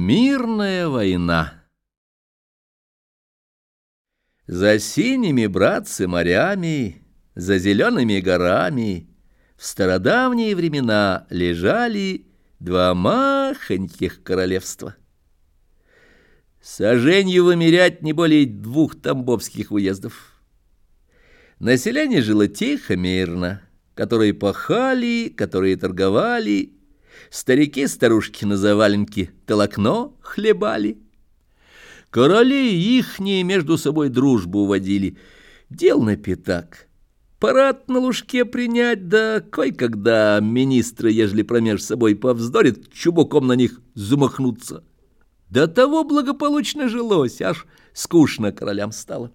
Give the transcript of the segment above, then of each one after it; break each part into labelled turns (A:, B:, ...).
A: Мирная война За синими, братцы, морями, За зелеными горами В стародавние времена лежали Два махоньких королевства. Соженью вымерять не более двух тамбовских уездов. Население жило тихо, мирно, которые пахали, которые торговали, Старики-старушки на заваленке толокно хлебали. Короли ихние между собой дружбу водили. Дел на пятак. Парад на лужке принять, да кой-когда министры, ежели промеж собой повздорят, чубуком на них замахнуться. До того благополучно жилось, аж скучно королям стало.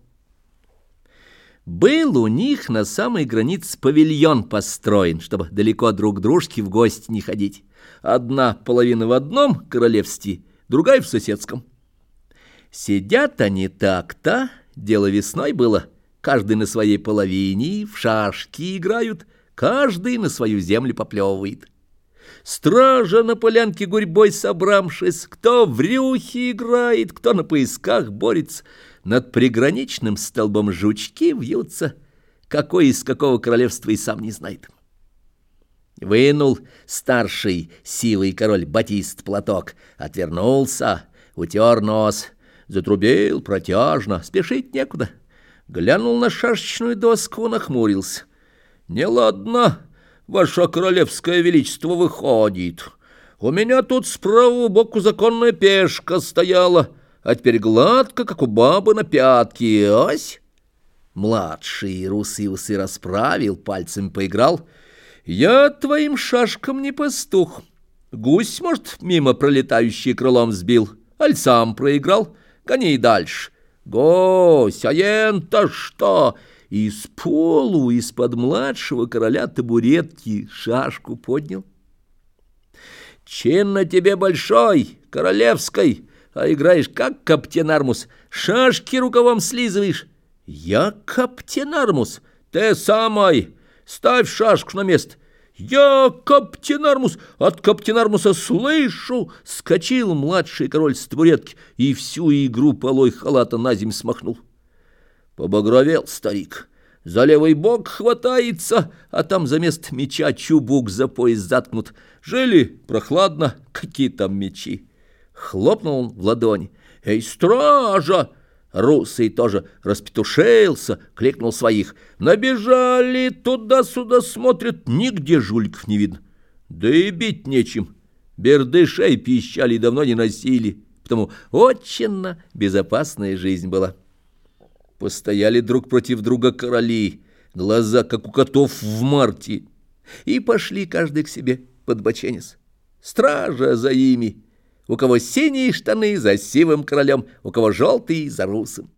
A: Был у них на самой границе павильон построен, чтобы далеко друг дружке в гости не ходить. Одна половина в одном королевстве, другая в соседском. Сидят они так-то, дело весной было, каждый на своей половине, в шашки играют, каждый на свою землю поплевывает. Стража на полянке гурьбой собравшись, кто в рюхе играет, кто на поисках борется, над приграничным столбом жучки вьются, какой из какого королевства и сам не знает. Вынул старший сивый король Батист платок, отвернулся, утер нос, затрубил протяжно, спешить некуда. Глянул на шашечную доску, нахмурился. «Неладно, ваше королевское величество выходит. У меня тут справа боку законная пешка стояла, а теперь гладко, как у бабы на пятки. Ось!» Младший русый усы расправил, пальцем поиграл — я твоим шашкам не пастух. Гусь, может, мимо пролетающий крылом сбил, аль сам проиграл. Гони дальше. Гусь, а ен-то что? Из полу, из-под младшего короля табуретки шашку поднял. Чин на тебе большой, королевской, а играешь как каптенармус, шашки рукавом слизываешь. Я каптенармус, ты самой... Ставь шашку на место. Я Каптенармус, от Каптенармуса слышу! Скочил младший король с табуретки и всю игру полой халата на земь смахнул. Побагровел старик. За левый бок хватается, а там за место меча чубук за пояс заткнут. Жили прохладно, какие там мечи. Хлопнул он в ладони. «Эй, стража!» Русый тоже распетушился, кликнул своих. Набежали, туда-сюда смотрят, нигде жульков не видно. Да и бить нечем. Бердышей пищали давно не носили, потому очень безопасная жизнь была. Постояли друг против друга короли, глаза, как у котов в марте, и пошли каждый к себе под боченец. Стража за ими — у кого синие штаны за сивым королем, у кого желтые за русым.